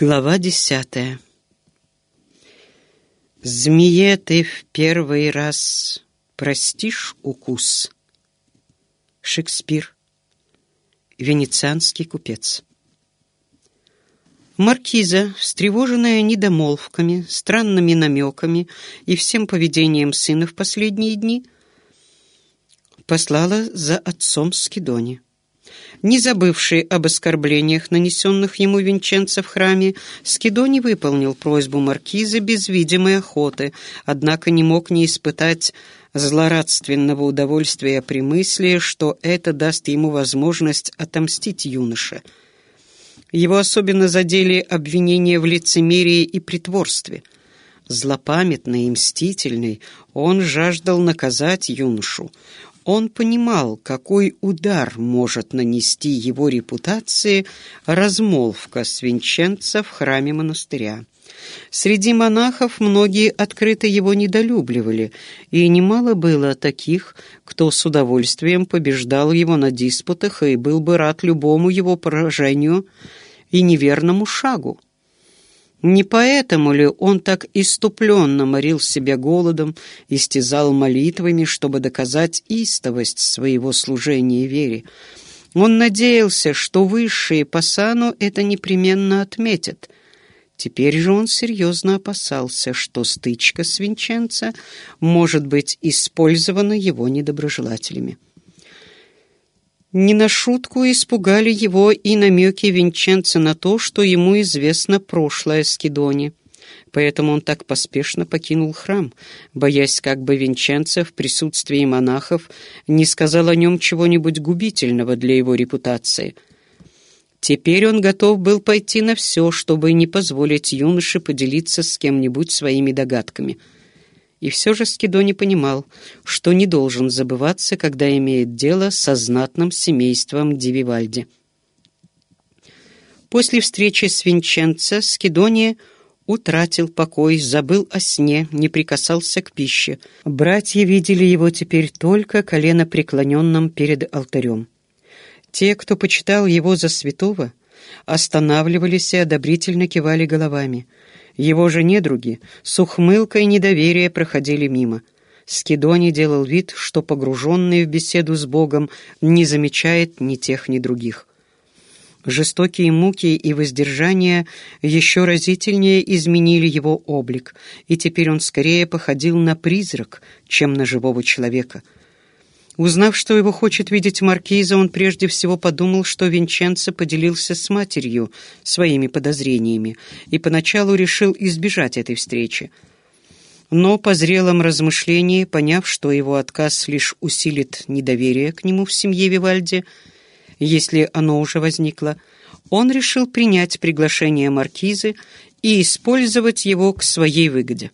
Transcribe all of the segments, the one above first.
Глава десятая. Змее ты в первый раз простишь укус? Шекспир. Венецианский купец. Маркиза, встревоженная недомолвками, странными намеками и всем поведением сына в последние дни, послала за отцом Скидони. Не забывший об оскорблениях, нанесенных ему Винченцо в храме, Скидони выполнил просьбу маркиза без видимой охоты, однако не мог не испытать злорадственного удовольствия при мысли, что это даст ему возможность отомстить юноше. Его особенно задели обвинения в лицемерии и притворстве. Злопамятный и мстительный, он жаждал наказать юношу. Он понимал, какой удар может нанести его репутации размолвка с Винченца в храме монастыря. Среди монахов многие открыто его недолюбливали, и немало было таких, кто с удовольствием побеждал его на диспутах и был бы рад любому его поражению и неверному шагу. Не поэтому ли он так иступленно морил себя голодом, истязал молитвами, чтобы доказать истовость своего служения вере? Он надеялся, что высшие по сану это непременно отметят. Теперь же он серьезно опасался, что стычка с Винченцо может быть использована его недоброжелателями. Не на шутку испугали его и намеки Винченца на то, что ему известно прошлое Скидони. Поэтому он так поспешно покинул храм, боясь, как бы Винченцо в присутствии монахов не сказал о нем чего-нибудь губительного для его репутации. Теперь он готов был пойти на все, чтобы не позволить юноше поделиться с кем-нибудь своими догадками — и все же Скидони понимал, что не должен забываться, когда имеет дело со знатным семейством Дививальди. После встречи с Винченцо Скидони утратил покой, забыл о сне, не прикасался к пище. Братья видели его теперь только колено преклоненным перед алтарем. Те, кто почитал его за святого, останавливались и одобрительно кивали головами — его же недруги с ухмылкой недоверия проходили мимо. Скидони делал вид, что погруженный в беседу с Богом не замечает ни тех, ни других. Жестокие муки и воздержания еще разительнее изменили его облик, и теперь он скорее походил на призрак, чем на живого человека — Узнав, что его хочет видеть маркиза, он прежде всего подумал, что Винченцо поделился с матерью своими подозрениями и поначалу решил избежать этой встречи. Но по зрелом размышлении, поняв, что его отказ лишь усилит недоверие к нему в семье Вивальди, если оно уже возникло, он решил принять приглашение маркизы и использовать его к своей выгоде.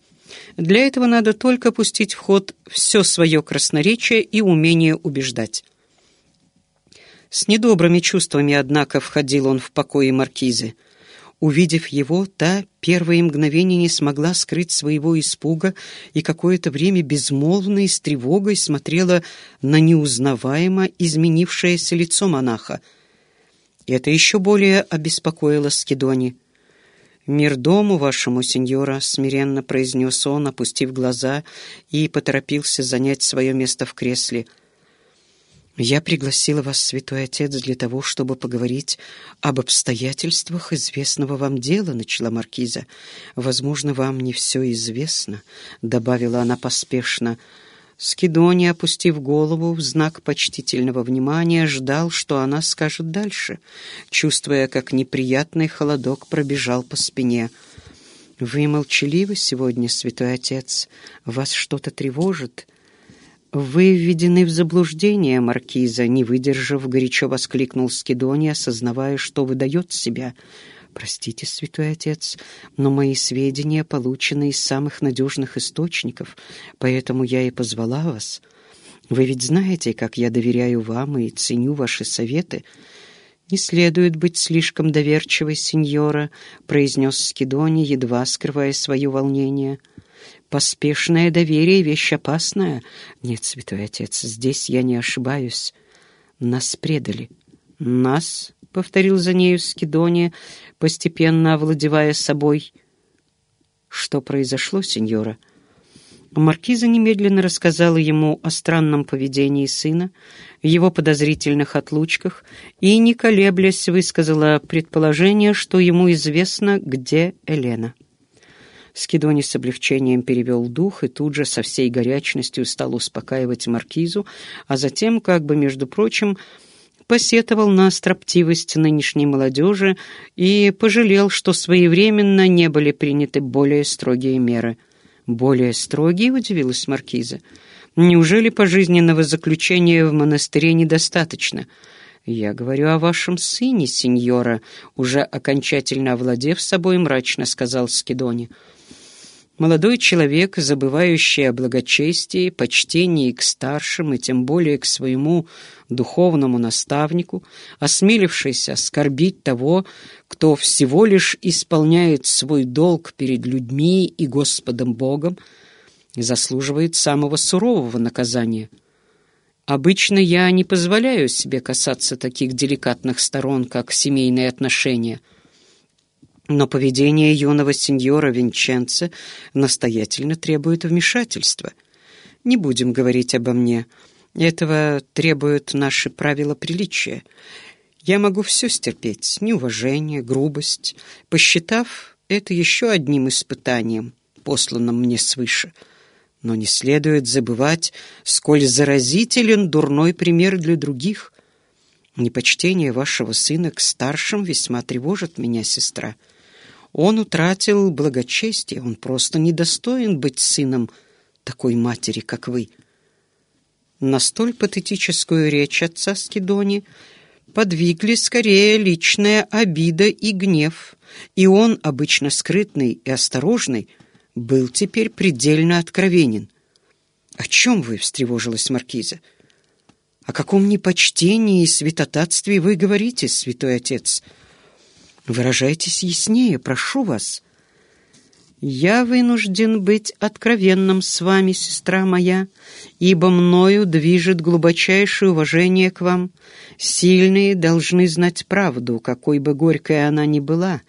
Для этого надо только пустить в ход все свое красноречие и умение убеждать. С недобрыми чувствами, однако, входил он в покои маркизы. Увидев его, та первые мгновения не смогла скрыть своего испуга и какое-то время безмолвно и с тревогой смотрела на неузнаваемо изменившееся лицо монаха. Это еще более обеспокоило Скидони. «Мир дому вашему, сеньора», — смиренно произнес он, опустив глаза, и поторопился занять свое место в кресле. «Я пригласила вас, святой отец, для того, чтобы поговорить об обстоятельствах известного вам дела», — начала маркиза. «Возможно, вам не все известно», — добавила она поспешно, — Скидони, опустив голову в знак почтительного внимания, ждал, что она скажет дальше, чувствуя, как неприятный холодок пробежал по спине. «Вы молчаливы сегодня, святой отец? Вас что-то тревожит?» «Вы введены в заблуждение, маркиза», — не выдержав, горячо воскликнул Скидони, осознавая, что выдает себя — «Простите, святой отец, но мои сведения получены из самых надежных источников, поэтому я и позвала вас. Вы ведь знаете, как я доверяю вам и ценю ваши советы». «Не следует быть слишком доверчивой, сеньора», — произнес Скидони, едва скрывая свое волнение. «Поспешное доверие — вещь опасная. Нет, святой отец, здесь я не ошибаюсь. Нас предали». «Нас повторил за нею Скидония, постепенно овладевая собой. «Что произошло, сеньора?» Маркиза немедленно рассказала ему о странном поведении сына, его подозрительных отлучках и, не колеблясь, высказала предположение, что ему известно, где Елена. Скидони с облегчением перевел дух и тут же со всей горячностью стал успокаивать Маркизу, а затем, как бы, между прочим, посетовал на строптивость нынешней молодежи и пожалел, что своевременно не были приняты более строгие меры. «Более строгие?» — удивилась Маркиза. «Неужели пожизненного заключения в монастыре недостаточно?» «Я говорю о вашем сыне, сеньора», — уже окончательно овладев собой, мрачно сказал Скидони. Молодой человек, забывающий о благочестии, почтении к старшим и тем более к своему духовному наставнику, осмелившийся оскорбить того, кто всего лишь исполняет свой долг перед людьми и Господом Богом, заслуживает самого сурового наказания. Обычно я не позволяю себе касаться таких деликатных сторон, как семейные отношения — но поведение юного сеньора Винченца настоятельно требует вмешательства. Не будем говорить обо мне. Этого требуют наши правила приличия. Я могу все стерпеть, неуважение, грубость, посчитав это еще одним испытанием, посланным мне свыше. Но не следует забывать, сколь заразителен дурной пример для других. Непочтение вашего сына к старшим весьма тревожит меня, сестра. Он утратил благочестие, он просто недостоин быть сыном такой матери, как вы. На столь патетическую речь отца Скидони подвигли скорее личная обида и гнев, и он, обычно скрытный и осторожный, был теперь предельно откровенен. «О чем вы?» — встревожилась Маркиза. «О каком непочтении и святотатстве вы говорите, святой отец?» Выражайтесь яснее, прошу вас. Я вынужден быть откровенным с вами, сестра моя, ибо мною движет глубочайшее уважение к вам. Сильные должны знать правду, какой бы горькой она ни была,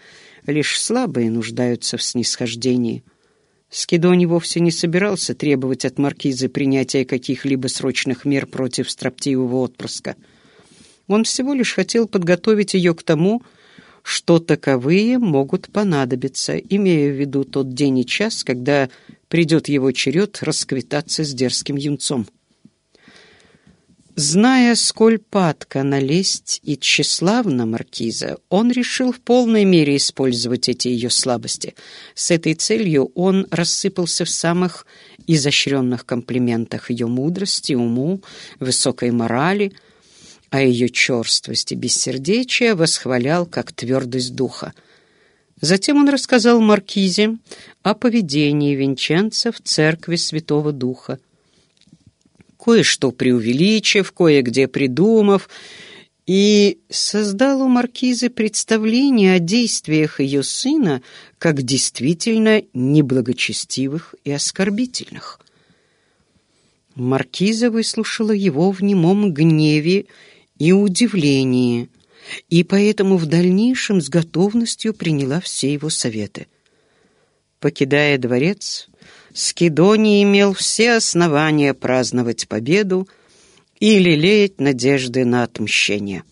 лишь слабые нуждаются в снисхождении. Скидони вовсе не собирался требовать от маркизы принятия каких-либо срочных мер против строптивого отпрыска. Он всего лишь хотел подготовить ее к тому, что таковые могут понадобиться, имея в виду тот день и час, когда придет его черед расквитаться с дерзким юнцом. Зная, сколь падка налезть и тщеславна маркиза, он решил в полной мере использовать эти ее слабости. С этой целью он рассыпался в самых изощренных комплиментах ее мудрости, уму, высокой морали — а ее черствость и бессердечие восхвалял как твердость духа. Затем он рассказал Маркизе о поведении Винченца в церкви Святого Духа. Кое-что преувеличив, кое-где придумав, и создал у Маркизы представление о действиях ее сына как действительно неблагочестивых и оскорбительных. Маркиза выслушала его в немом гневе и удивлении, и поэтому в дальнейшем с готовностью приняла все его советы. Покидая дворец, Скидоний имел все основания праздновать победу и лелеять надежды на отмщение.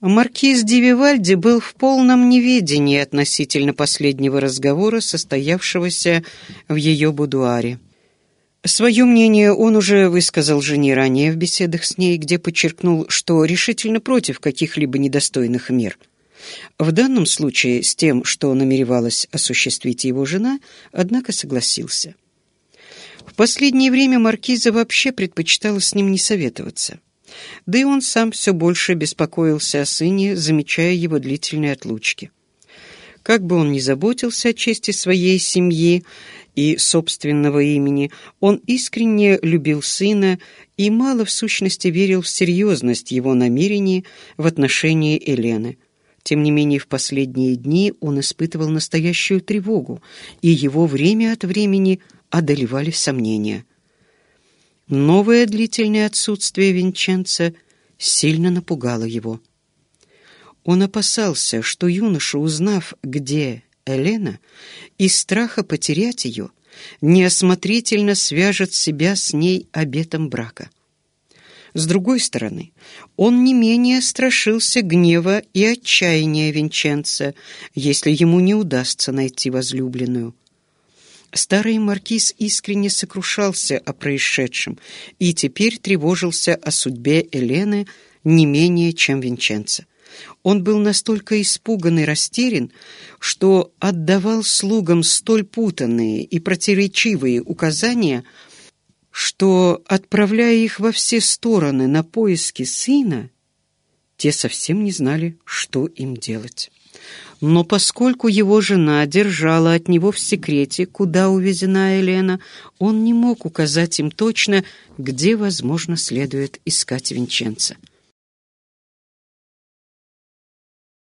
Маркиз Ди был в полном неведении относительно последнего разговора, состоявшегося в ее будуаре. Свое мнение он уже высказал жене ранее в беседах с ней, где подчеркнул, что решительно против каких-либо недостойных мер. В данном случае с тем, что намеревалась осуществить его жена, однако согласился. В последнее время маркиза вообще предпочитала с ним не советоваться. Да и он сам все больше беспокоился о сыне, замечая его длительные отлучки. Как бы он ни заботился о чести своей семьи, и собственного имени, он искренне любил сына и мало в сущности верил в серьезность его намерений в отношении Елены. Тем не менее, в последние дни он испытывал настоящую тревогу, и его время от времени одолевали сомнения. Новое длительное отсутствие Винченца сильно напугало его. Он опасался, что юноша, узнав, где Елена, из страха потерять ее, неосмотрительно свяжет себя с ней обетом брака. С другой стороны, он не менее страшился гнева и отчаяния Винченца, если ему не удастся найти возлюбленную. Старый маркиз искренне сокрушался о происшедшем и теперь тревожился о судьбе Елены не менее, чем Винченца. Он был настолько испуган и растерян, что отдавал слугам столь путанные и противоречивые указания, что, отправляя их во все стороны на поиски сына, те совсем не знали, что им делать. Но поскольку его жена держала от него в секрете, куда увезена Елена, он не мог указать им точно, где, возможно, следует искать Винченца.